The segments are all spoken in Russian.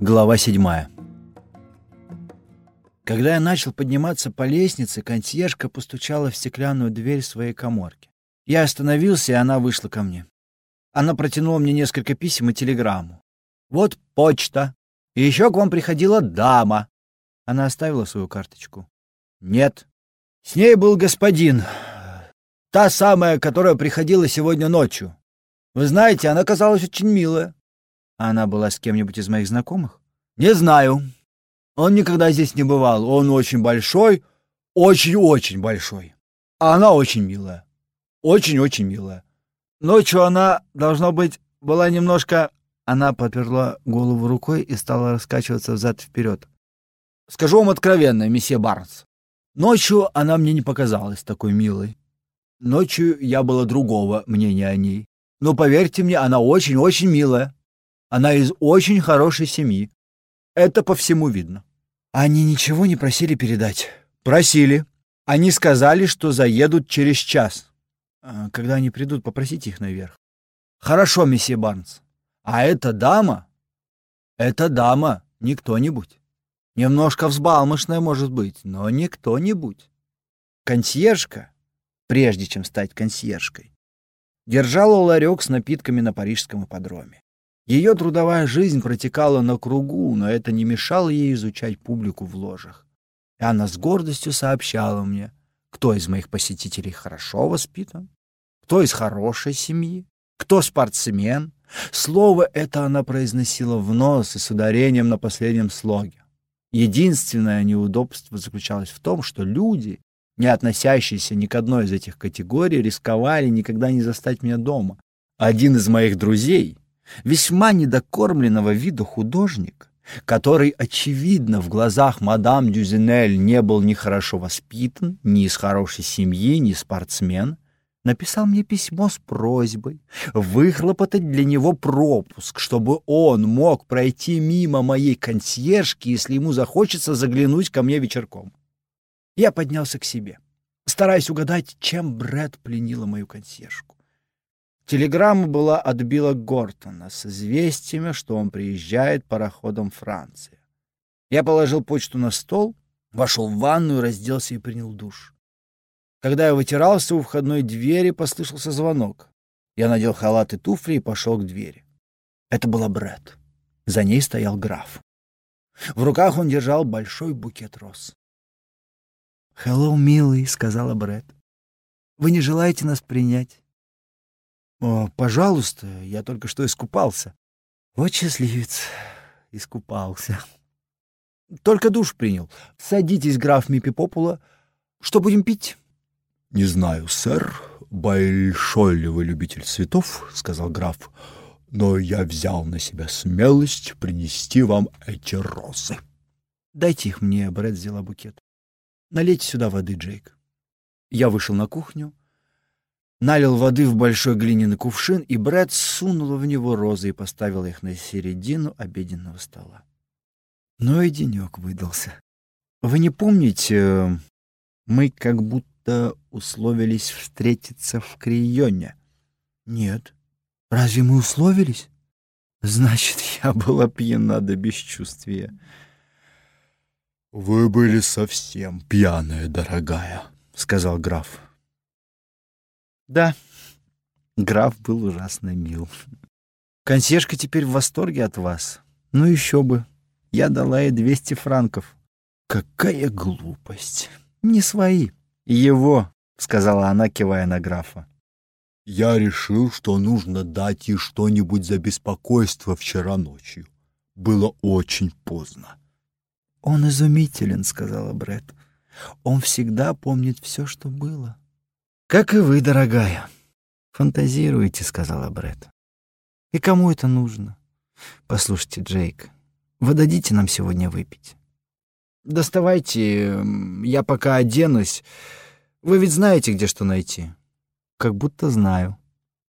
Глава седьмая. Когда я начал подниматься по лестнице, консьержка постучала в стеклянную дверь своей коморки. Я остановился, и она вышла ко мне. Она протянула мне несколько писем и телеграмму. «Вот почта. И еще к вам приходила дама». Она оставила свою карточку. «Нет. С ней был господин. Та самая, которая приходила сегодня ночью. Вы знаете, она казалась очень милая. Она была с кем-нибудь из моих знакомых? Не знаю. Он никогда здесь не бывал. Он очень большой, очень-очень большой. А она очень милая. Очень-очень милая. Ночью она, должно быть, была немножко... Она поперла голову рукой и стала раскачиваться взад-вперед. Скажу вам откровенно, месье Барнс. Ночью она мне не показалась такой милой. Ночью я было другого мнения о ней. Но поверьте мне, она очень-очень милая. Она из очень хорошей семьи. Это по всему видно. Они ничего не просили передать. Просили. Они сказали, что заедут через час. А, когда они придут, попросите их наверх. Хорошо, месье Барнс. А эта дама... Эта дама не кто-нибудь. Немножко взбалмошная, может быть, но не кто-нибудь. Консьержка, прежде чем стать консьержкой, держала ларек с напитками на парижском ипподроме. Ее трудовая жизнь протекала на кругу, но это не мешало ей изучать публику в ложах. И она с гордостью сообщала мне, кто из моих посетителей хорошо воспитан, кто из хорошей семьи, кто спортсмен. Слово это она произносила в нос и с ударением на последнем слоге. Единственное неудобство заключалось в том, что люди, не относящиеся ни к одной из этих категорий, рисковали никогда не застать меня дома. Один из моих друзей, весьма недокормленного вида художник, который, очевидно, в глазах мадам Дюзенель не был ни хорошо воспитан, ни из хорошей семьи, ни спортсмен, написал мне письмо с просьбой выхлопотать для него пропуск, чтобы он мог пройти мимо моей консьержки, если ему захочется заглянуть ко мне вечерком. Я поднялся к себе, стараясь угадать, чем Брэд пленила мою консьержку. Телеграмма была от Билла Гортона с известиями, что он приезжает пароходом Франции. Я положил почту на стол, вошел в ванную, разделся и принял душ. Когда я вытирался у входной двери, послышался звонок. Я надел халат и туфли и пошел к двери. Это была Брэд. За ней стоял граф. В руках он держал большой букет роз. «Хеллоу, милый», — сказала Брэд. «Вы не желаете нас принять?» «О, пожалуйста, я только что искупался». «Вот счастливец, искупался». «Только душ принял. Садитесь, граф Мипипопула. Что будем пить?» «Не знаю, сэр, большой ли вы любитель цветов», — сказал граф, «но я взял на себя смелость принести вам эти розы». «Дайте их мне», — Брэд взяла букет. «Налейте сюда воды, Джейк». Я вышел на кухню, налил воды в большой глиняный кувшин, и Брэд сунул в него розы и поставил их на середину обеденного стола. Ну и денек выдался. Вы не помните, мы как будто условились встретиться в Крионе? Нет. Разве мы условились? Значит, я была пьяна до бесчувствия. «Вы были совсем пьяная, дорогая», — сказал граф. Да, граф был ужасно мил. Консьержка теперь в восторге от вас. Ну еще бы. Я дала ей 200 франков. Какая глупость. Не свои. Его, сказала она, кивая на графа. Я решил, что нужно дать ей что-нибудь за беспокойство вчера ночью. Было очень поздно. Он изумителен, сказала Бред. Он всегда помнит все, что было. «Как и вы, дорогая. Фантазируете», — сказала Бред. «И кому это нужно? Послушайте, Джейк, вы дадите нам сегодня выпить?» «Доставайте, я пока оденусь. Вы ведь знаете, где что найти?» «Как будто знаю».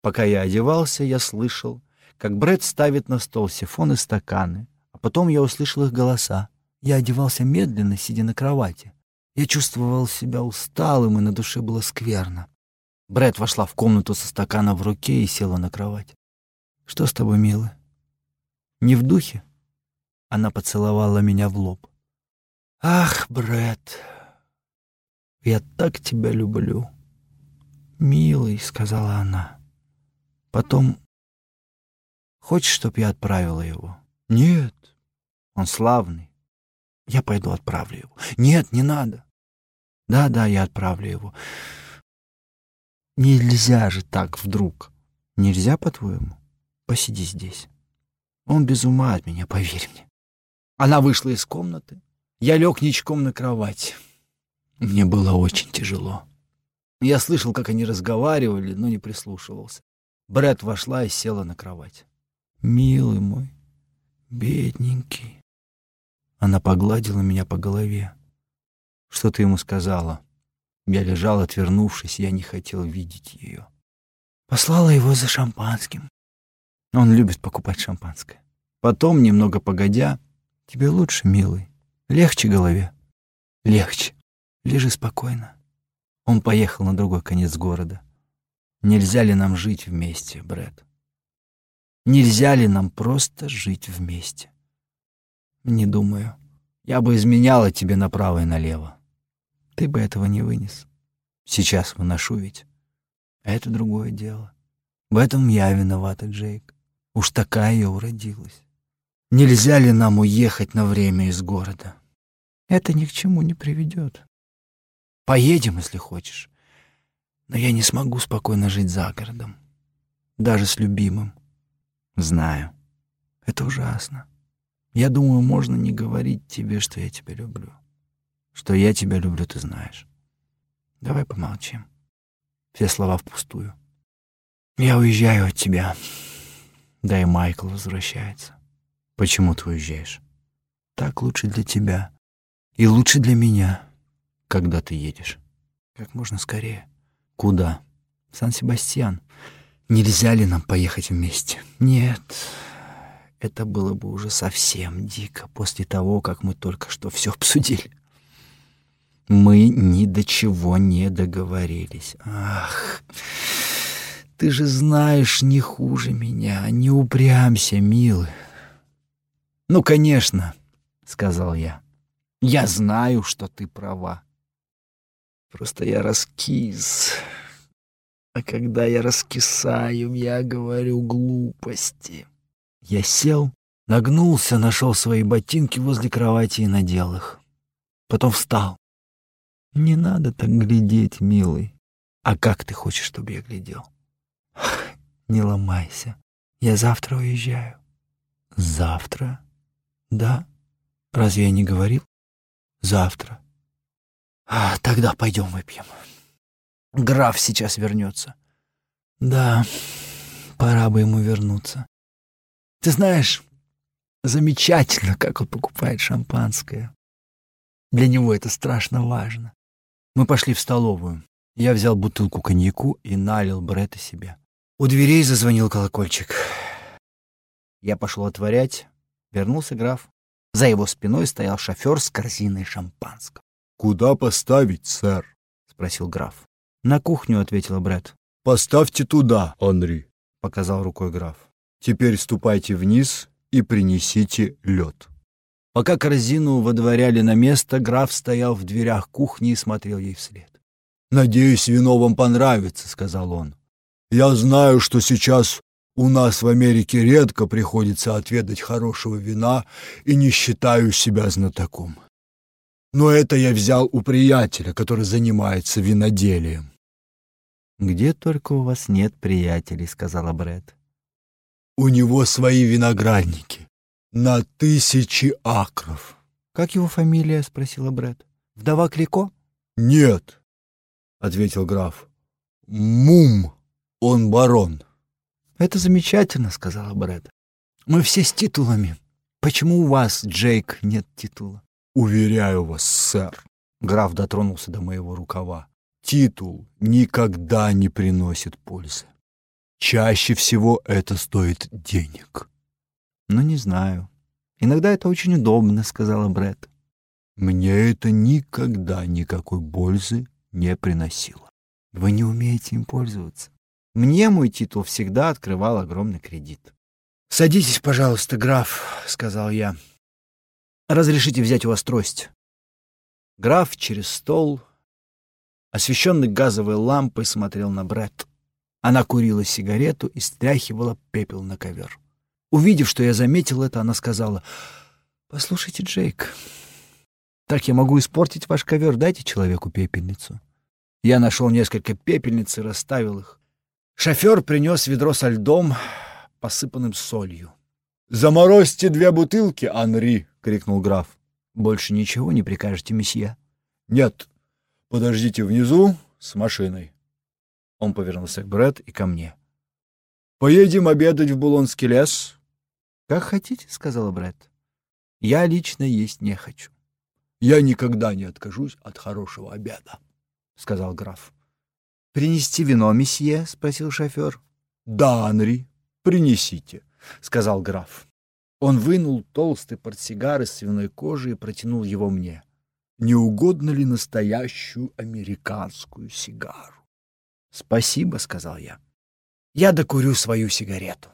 Пока я одевался, я слышал, как Бред ставит на стол сифон и стаканы, а потом я услышал их голоса. Я одевался медленно, сидя на кровати. Я чувствовал себя усталым, и на душе было скверно. Брэд вошла в комнату со стаканом в руке и села на кровать. «Что с тобой, милый?» «Не в духе?» Она поцеловала меня в лоб. «Ах, Брэд, я так тебя люблю!» «Милый», — сказала она. Потом, «Хочешь, чтоб я отправила его?» «Нет, он славный. Я пойду отправлю его». «Нет, не надо». «Да-да, я отправлю его». «Нельзя же так вдруг». «Нельзя, по-твоему?» «Посиди здесь». Он без ума от меня, поверь мне. Она вышла из комнаты. Я лег ничком на кровать. Мне было очень тяжело. Я слышал, как они разговаривали, но не прислушивался. Брэд вошла и села на кровать. «Милый мой, бедненький». Она погладила меня по голове. «Что ты ему сказала?» Я лежал, отвернувшись, я не хотел видеть ее. Послала его за шампанским. Он любит покупать шампанское. Потом, немного погодя, тебе лучше, милый. Легче голове. Легче. Лежи спокойно. Он поехал на другой конец города. Нельзя ли нам жить вместе, Брэд? Нельзя ли нам просто жить вместе? Не думаю. Я бы изменяла тебе направо и налево. Ты бы этого не вынес. Сейчас выношу ведь. Это другое дело. В этом я виновата, Джейк. Уж такая я уродилась. Нельзя ли нам уехать на время из города? Это ни к чему не приведет. Поедем, если хочешь. Но я не смогу спокойно жить за городом. Даже с любимым. Знаю. Это ужасно. Я думаю, можно не говорить тебе, что я тебя люблю. Что я тебя люблю, ты знаешь. Давай помолчим. Все слова впустую. Я уезжаю от тебя. Да и Майкл возвращается. Почему ты уезжаешь? Так лучше для тебя. И лучше для меня. Когда ты едешь? Как можно скорее. Куда? Сан-Себастьян. Нельзя ли нам поехать вместе? Нет. Это было бы уже совсем дико после того, как мы только что все обсудили. Мы ни до чего не договорились. Ах... Ты же знаешь не хуже меня. Не упрямся, милый. Ну, конечно, сказал я. Я знаю, что ты права. Просто я раскис. А когда я раскисаю, я говорю глупости. Я сел, нагнулся, нашел свои ботинки возле кровати и надел их. Потом встал. Не надо так глядеть, милый. А как ты хочешь, чтобы я глядел? Не ломайся. Я завтра уезжаю. Завтра? Да. Разве я не говорил? Завтра. А, тогда пойдем выпьем. Граф сейчас вернется. Да, пора бы ему вернуться. Ты знаешь, замечательно, как он покупает шампанское. Для него это страшно важно. Мы пошли в столовую. Я взял бутылку коньяку и налил Бретта себе. У дверей зазвонил колокольчик. Я пошел отворять. Вернулся граф. За его спиной стоял шофер с корзиной шампанского. «Куда поставить, сэр?» — спросил граф. «На кухню», — ответил Бред. «Поставьте туда, Анри», — показал рукой граф. «Теперь ступайте вниз и принесите лед». Пока корзину водворяли на место, граф стоял в дверях кухни и смотрел ей вслед. «Надеюсь, вино вам понравится», — сказал он. Я знаю, что сейчас у нас в Америке редко приходится отведать хорошего вина и не считаю себя знатоком. Но это я взял у приятеля, который занимается виноделием. «Где только у вас нет приятелей», — сказала Бред. «У него свои виноградники. На тысячи акров». «Как его фамилия?» — спросила Бред. «Вдова Клико?» «Нет», — ответил граф. «Мум». Он барон. Это замечательно, сказала Брэд. Мы все с титулами. Почему у вас, Джейк, нет титула? Уверяю вас, сэр. Граф дотронулся до моего рукава. Титул никогда не приносит пользы. Чаще всего это стоит денег. Ну, не знаю. Иногда это очень удобно, сказала Брэд. Мне это никогда никакой пользы не приносило. Вы не умеете им пользоваться. Мне мой титул всегда открывал огромный кредит. «Садитесь, пожалуйста, граф», — сказал я. Разрешите взять у вас трость. Граф через стол, освещенный газовой лампой, смотрел на Бред. Она курила сигарету и стряхивала пепел на ковер. Увидев, что я заметил это, она сказала, «Послушайте, Джейк, так я могу испортить ваш ковер, дайте человеку пепельницу». Я нашел несколько пепельниц и расставил их. Шофер принес ведро со льдом, посыпанным солью. «Заморозьте две бутылки, Анри!» — крикнул граф. «Больше ничего не прикажете, месье?» «Нет. Подождите внизу с машиной». Он повернулся к Брэд и ко мне. «Поедем обедать в Булонский лес?» «Как хотите», — сказала Брэд. «Я лично есть не хочу». «Я никогда не откажусь от хорошего обеда», — сказал граф. «Принести вино, месье?» — спросил шофер. «Да, Анри, принесите», — сказал граф. Он вынул толстый портсигар из свиной кожи и протянул его мне. «Не угодно ли настоящую американскую сигару?» «Спасибо», — сказал я. «Я докурю свою сигарету».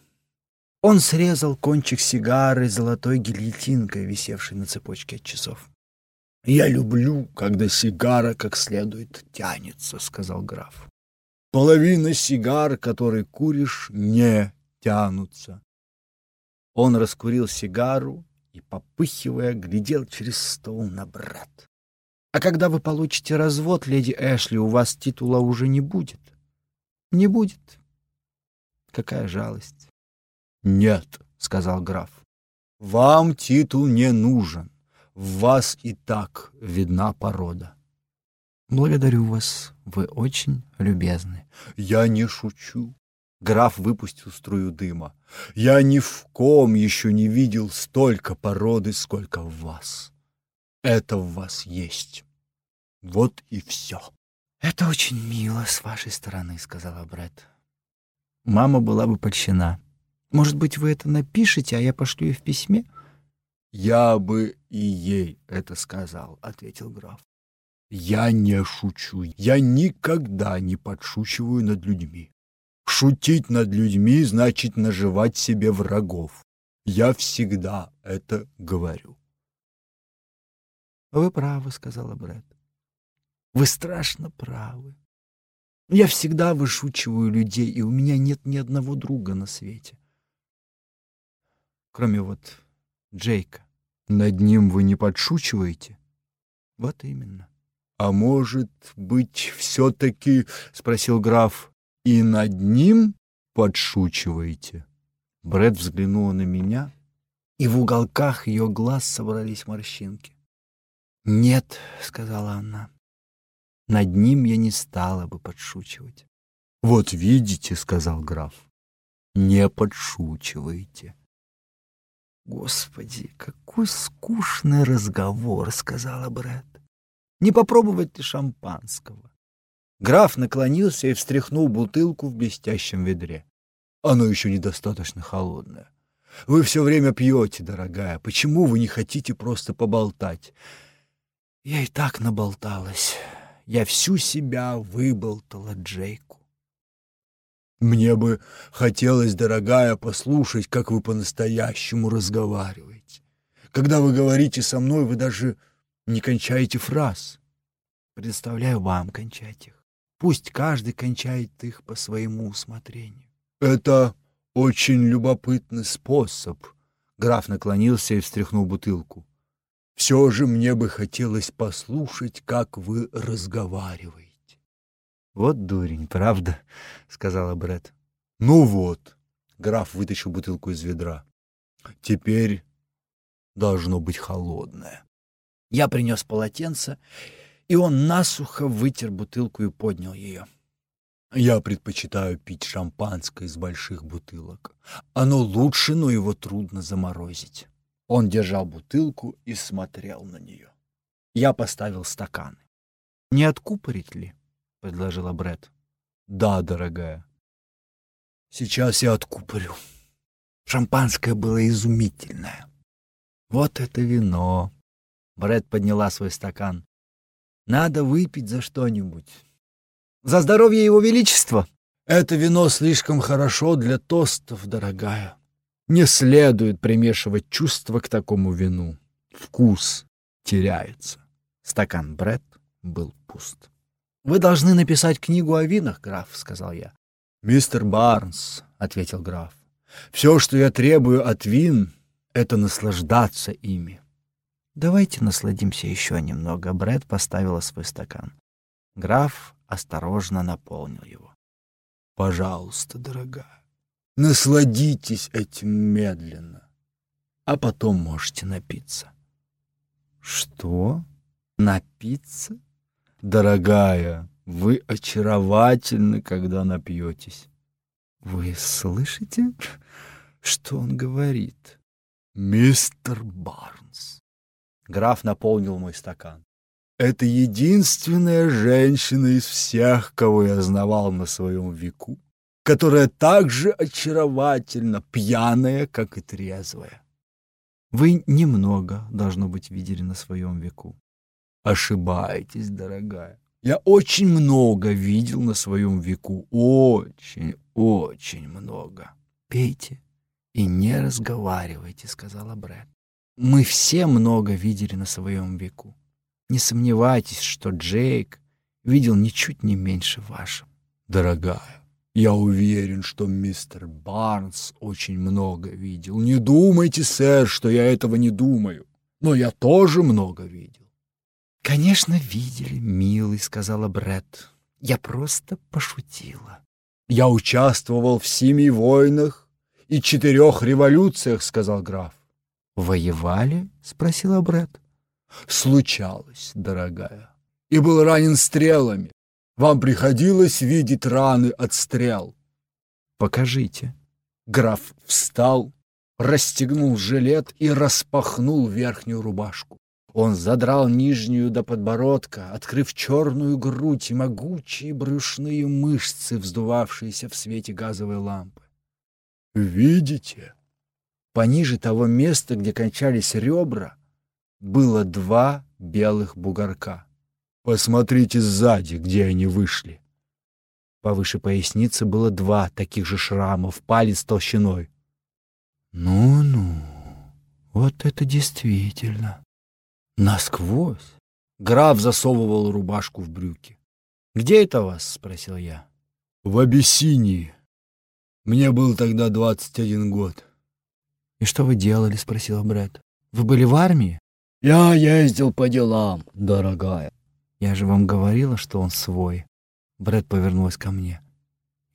Он срезал кончик сигары золотой гильотинкой, висевшей на цепочке от часов. «Я люблю, когда сигара как следует тянется», — сказал граф. «Половина сигар, которые куришь, не тянутся». Он раскурил сигару и, попыхивая, глядел через стол на брат. «А когда вы получите развод, леди Эшли, у вас титула уже не будет». «Не будет». «Какая жалость». «Нет», — сказал граф, — «вам титул не нужен в вас и так видна порода. Благодарю вас, вы очень любезны. Я не шучу. Граф выпустил струю дыма. Я ни в ком еще не видел столько породы, сколько в вас. Это в вас есть. Вот и все. Это очень мило с вашей стороны, сказала Брэд. Мама была бы польщена. Может быть, вы это напишете, а я пошлю ей в письме? — «Я бы и ей это сказал», — ответил граф. «Я не шучу. Я никогда не подшучиваю над людьми. Шутить над людьми значит наживать себе врагов. Я всегда это говорю». «Вы правы», — сказала Брэд. «Вы страшно правы. Я всегда вышучиваю людей, и у меня нет ни одного друга на свете. Кроме вот Джейка. Над ним вы не подшучиваете? Вот именно. А может быть, все-таки, спросил граф, и над ним подшучиваете? Бред взглянула на меня, и в уголках ее глаз собрались морщинки. «Нет», — сказала она, — «над ним я не стала бы подшучивать». «Вот видите», — сказал граф, — «не подшучивайте». «Господи, какой скучный разговор!» — сказала Брэд. «Не попробовать ли шампанского?» Граф наклонился и встряхнул бутылку в блестящем ведре. «Оно еще недостаточно холодное. Вы все время пьете, дорогая. Почему вы не хотите просто поболтать?» «Я и так наболталась. Я всю себя выболтала Джейку. Мне бы хотелось, дорогая, послушать, как вы по-настоящему разговариваете. Когда вы говорите со мной, вы даже не кончаете фраз. Предоставляю вам кончать их. Пусть каждый кончает их по своему усмотрению. Это очень любопытный способ. Граф наклонился и встряхнул бутылку. Все же мне бы хотелось послушать, как вы разговариваете. Вот дурень, правда, сказала Бред. Ну вот. Граф вытащил бутылку из ведра. Теперь должно быть холодное. Я принес полотенце, и он насухо вытер бутылку и поднял ее. Я предпочитаю пить шампанское из больших бутылок. Оно лучше, но его трудно заморозить. Он держал бутылку и смотрел на нее. Я поставил стаканы. Не откупорить ли? — предложила Бред. «Да, дорогая. Сейчас я откупорю». Шампанское было изумительное. «Вот это вино!» Бред подняла свой стакан. «Надо выпить за что-нибудь. За здоровье его величества!» «Это вино слишком хорошо для тостов, дорогая. Не следует примешивать чувства к такому вину. вкус теряется. Стакан Бред был пуст. «Вы должны написать книгу о винах, граф», — сказал я. «Мистер Барнс», — ответил граф, — «все, что я требую от вин, — это наслаждаться ими». «Давайте насладимся еще немного». Бред поставила свой стакан. Граф осторожно наполнил его. «Пожалуйста, дорогая, насладитесь этим медленно, а потом можете напиться». «Что? Напиться?» «Дорогая, вы очаровательны, когда напьетесь». «Вы слышите, что он говорит?» «Мистер Барнс». Граф наполнил мой стакан. Это единственная женщина из всех, кого я знавал на своем веку, которая так же очаровательна, пьяная, как и трезвая. Вы немного, должно быть, видели на своем веку. Ошибаетесь, дорогая. Я очень много видел на своем веку. Очень, очень много. Пейте и не разговаривайте, сказала Брэд. Мы все много видели на своем веку. Не сомневайтесь, что Джейк видел ничуть не меньше вашего. Дорогая, я уверен, что мистер Барнс очень много видел. Не думайте, сэр, что я этого не думаю. Но я тоже много видел. Конечно, видели, милый, сказала Бред. Я просто пошутила. Я участвовал в семи войнах и четырех революциях, сказал граф. Воевали? спросила Бред. Случалось, дорогая. И был ранен стрелами. Вам приходилось видеть раны от стрел. Покажите. Граф встал, расстегнул жилет и распахнул верхнюю рубашку. Он задрал нижнюю до подбородка, открыв черную грудь и могучие брюшные мышцы, вздувавшиеся в свете газовой лампы. «Видите?» Пониже того места, где кончались ребра, было два белых бугорка. Посмотрите сзади, где они вышли. Повыше поясницы было два таких же шрама в палец толщиной. Ну-ну, вот это действительно. Насквозь. Граф засовывал рубашку в брюки. «Где это вас?» — спросил я. «В Абиссинии. Мне был тогда двадцать один год». «И что вы делали?» — спросил Брэд. «Вы были в армии?» Я ездил по делам, дорогая. Я же вам говорила, что он свой. Брэд повернулась ко мне.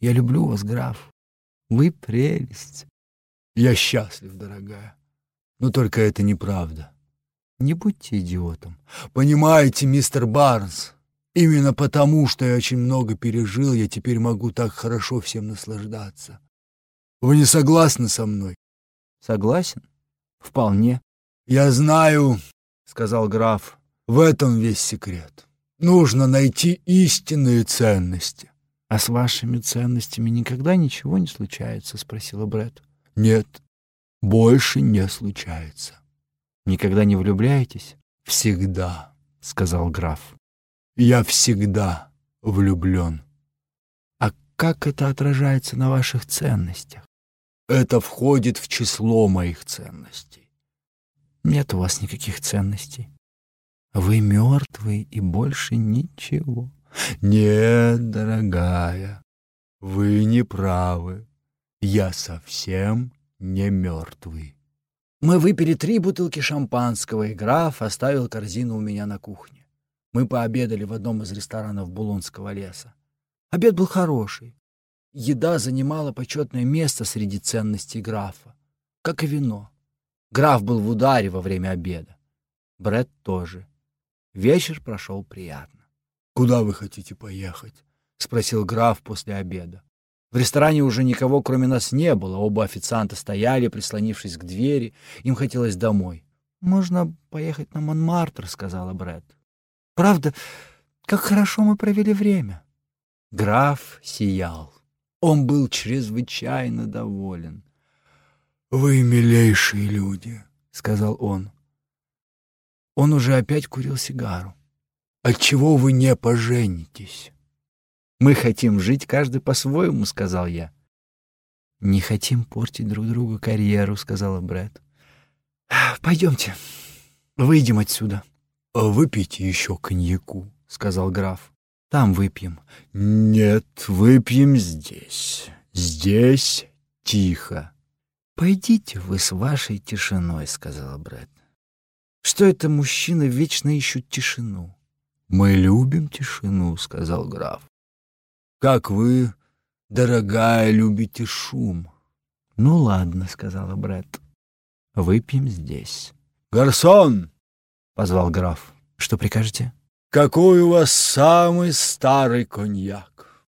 Я люблю вас, граф. Вы прелесть. Я счастлив, дорогая. Но только это неправда. Не будьте идиотом. Понимаете, мистер Барнс, именно потому, что я очень много пережил, я теперь могу так хорошо всем наслаждаться. Вы не согласны со мной? Согласен. Вполне. Я знаю, — сказал граф, — в этом весь секрет. Нужно найти истинные ценности. — А с вашими ценностями никогда ничего не случается? — спросила Брэд. — Нет, больше не случается. — Никогда не влюбляетесь? — Всегда, — сказал граф. — Я всегда влюблен. — А как это отражается на ваших ценностях? — Это входит в число моих ценностей. Нет у вас никаких ценностей. Вы мертвый и больше ничего. Нет, дорогая, вы не правы. Я совсем не мертвый. Мы выпили три бутылки шампанского, и граф оставил корзину у меня на кухне. Мы пообедали в одном из ресторанов Булонского леса. Обед был хороший. Еда занимала почетное место среди ценностей графа, как и вино. Граф был в ударе во время обеда. Бред тоже. Вечер прошел приятно. «Куда вы хотите поехать?» — спросил граф после обеда. В ресторане уже никого, кроме нас, не было. Оба официанта стояли, прислонившись к двери. Им хотелось домой. «Можно поехать на Монмартр», — сказала Бред. «Правда, как хорошо мы провели время». Граф сиял. Он был чрезвычайно доволен. «Вы милейшие люди», — сказал он. Он уже опять курил сигару. «Отчего вы не поженитесь?» «Мы хотим жить каждый по-своему», — сказал я. «Не хотим портить друг другу карьеру», — сказала Брэд. «Пойдемте. Выйдем отсюда. Выпейте еще коньяку, сказал граф. Там выпьем. Нет, выпьем здесь. Здесь тихо. Пойдите вы с вашей тишиной, сказала Брэд. Что это мужчины вечно ищут тишину? Мы любим тишину, сказал граф. Как вы, дорогая, любите шум. Ну ладно, сказала Брэд. Выпьем здесь. Гарсон! позвал граф. Что прикажете? Какой у вас самый старый коньяк?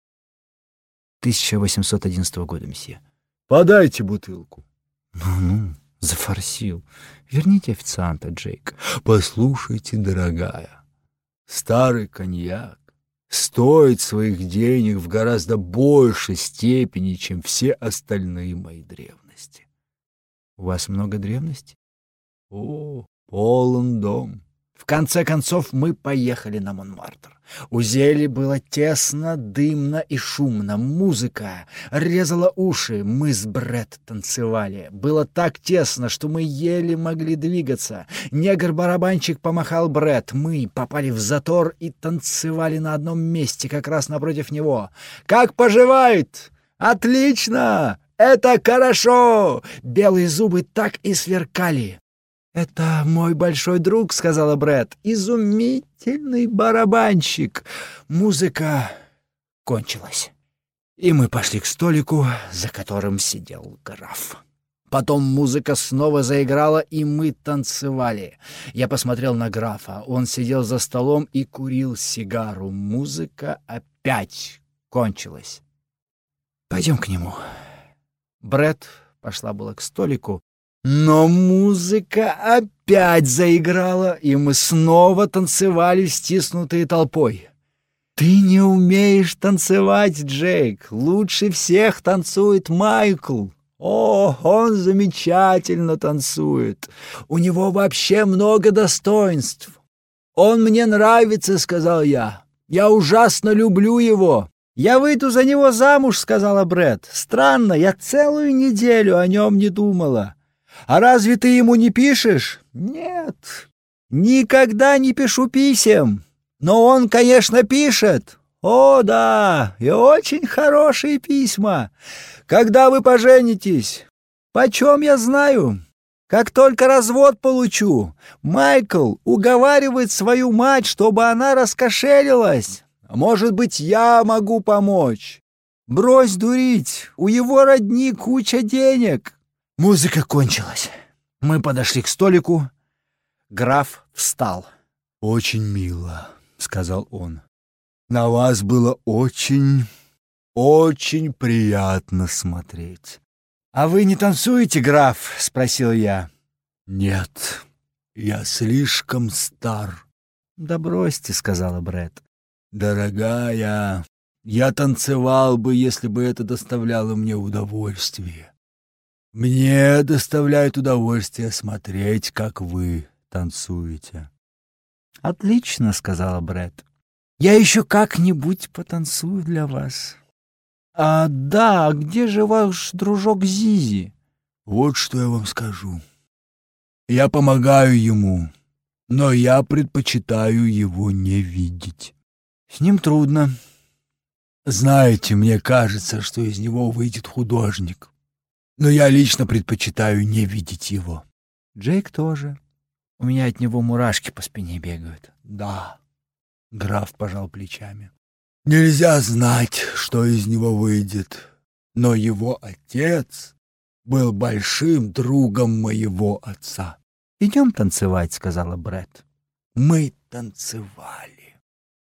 1811 года, месье. Подайте бутылку. Ну-ну, зафорсил. Верните официанта, Джейк. Послушайте, дорогая, старый коньяк стоит своих денег в гораздо большей степени, чем все остальные мои древности. У вас много древностей? О, полон дом. В конце концов мы поехали на Монмартр. У Зели было тесно, дымно и шумно. Музыка резала уши. Мы с Бред танцевали. Было так тесно, что мы еле могли двигаться. Негр-барабанщик помахал Бред. Мы попали в затор и танцевали на одном месте, как раз напротив него. «Как поживает?» «Отлично! Это хорошо!» Белые зубы так и сверкали. «Это мой большой друг», — сказала Брэд. «Изумительный барабанщик». Музыка кончилась. И мы пошли к столику, за которым сидел граф. Потом музыка снова заиграла, и мы танцевали. Я посмотрел на графа. Он сидел за столом и курил сигару. Музыка опять кончилась. «Пойдем к нему». Брэд пошла было к столику, но музыка опять заиграла, и мы снова танцевали, стиснутые толпой. «Ты не умеешь танцевать, Джейк. Лучше всех танцует Майкл. О, он замечательно танцует. У него вообще много достоинств. Он мне нравится», — сказал я. «Я ужасно люблю его». «Я выйду за него замуж», — сказала Бред. «Странно, я целую неделю о нем не думала». А разве ты ему не пишешь? Нет. Никогда не пишу писем. Но он, конечно, пишет. О, да, и очень хорошие письма. Когда вы поженитесь? Почем я знаю? Как только развод получу, Майкл уговаривает свою мать, чтобы она раскошелилась. Может быть, я могу помочь. Брось дурить, у его родни куча денег. Музыка кончилась. Мы подошли к столику. Граф встал. «Очень мило», — сказал он. «На вас было очень, очень приятно смотреть». «А вы не танцуете, граф?» — спросил я. «Нет, я слишком стар». «Да бросьте», — сказала Брэд. «Дорогая, я танцевал бы, если бы это доставляло мне удовольствие. Мне доставляет удовольствие смотреть, как вы танцуете. Отлично, сказала Брэд. Я еще как-нибудь потанцую для вас. А да, где же ваш дружок Зизи? Вот что я вам скажу. Я помогаю ему, но я предпочитаю его не видеть. С ним трудно. Знаете, мне кажется, что из него выйдет художник но я лично предпочитаю не видеть его. Джейк тоже. У меня от него мурашки по спине бегают. Да. Граф пожал плечами. Нельзя знать, что из него выйдет, но его отец был большим другом моего отца. «Идем танцевать», — сказала Бред. Мы танцевали.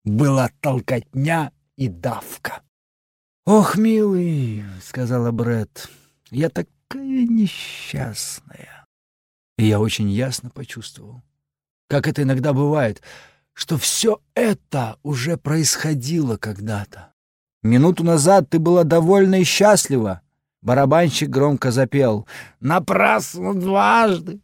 Была толкотня и давка. «Ох, милый», — сказала Бред, я такая несчастная. И я очень ясно почувствовал, как это иногда бывает, что все это уже происходило когда-то. Минуту назад ты была довольна и счастлива. Барабанщик громко запел. «Напрасно дважды!»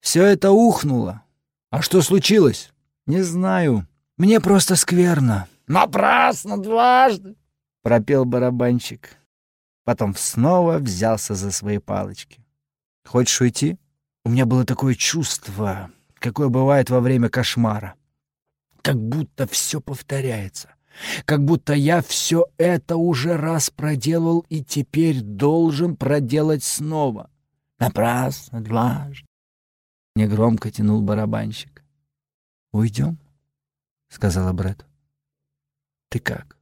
Все это ухнуло. А что случилось? Не знаю. Мне просто скверно. «Напрасно дважды!» — пропел барабанщик. Потом снова взялся за свои палочки. «Хочешь уйти?» У меня было такое чувство, какое бывает во время кошмара. Как будто все повторяется. Как будто я все это уже раз проделал и теперь должен проделать снова. Напрасно, дважды. Негромко тянул барабанщик. «Уйдем?» — сказала Бред. «Ты как?»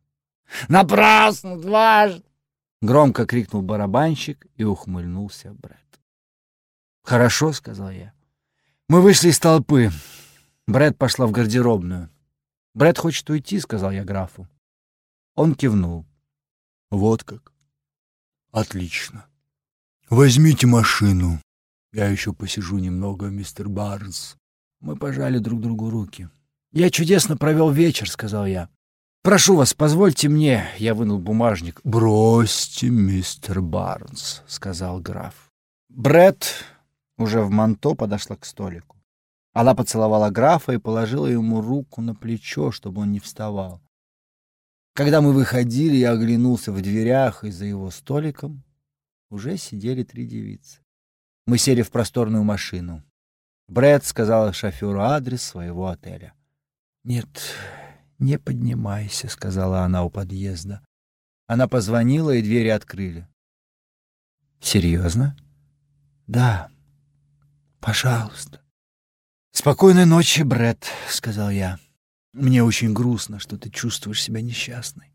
«Напрасно, дважды!» Громко крикнул барабанщик и ухмыльнулся Бред. «Хорошо», — сказал я. Мы вышли из толпы. Бред пошла в гардеробную. Бред хочет уйти», — сказал я графу. Он кивнул. «Вот как. Отлично. Возьмите машину. Я еще посижу немного, мистер Барнс». Мы пожали друг другу руки. «Я чудесно провел вечер», — сказал я. «Прошу вас, позвольте мне...» — я вынул бумажник. «Бросьте, мистер Барнс», — сказал граф. Бред уже в манто подошла к столику. Она поцеловала графа и положила ему руку на плечо, чтобы он не вставал. Когда мы выходили, я оглянулся в дверях, и за его столиком уже сидели три девицы. Мы сели в просторную машину. Брэд сказал шоферу адрес своего отеля. «Нет, не поднимайся», — сказала она у подъезда. Она позвонила, и двери открыли. «Серьезно?» «Да. Пожалуйста». «Спокойной ночи, Бред, сказал я. «Мне очень грустно, что ты чувствуешь себя несчастной.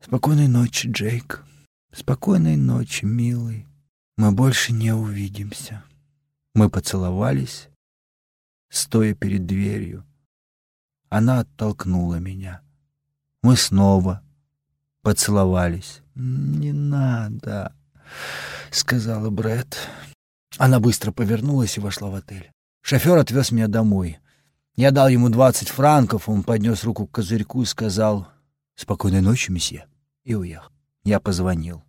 Спокойной ночи, Джейк. Спокойной ночи, милый. Мы больше не увидимся». Мы поцеловались, стоя перед дверью. Она оттолкнула меня. Мы снова поцеловались. «Не надо», — сказала Бред. Она быстро повернулась и вошла в отель. Шофер отвез меня домой. Я дал ему двадцать франков, он поднес руку к козырьку и сказал «Спокойной ночи, месье», и уехал. Я позвонил.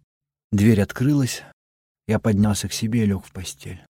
Дверь открылась, я поднялся к себе и лег в постель.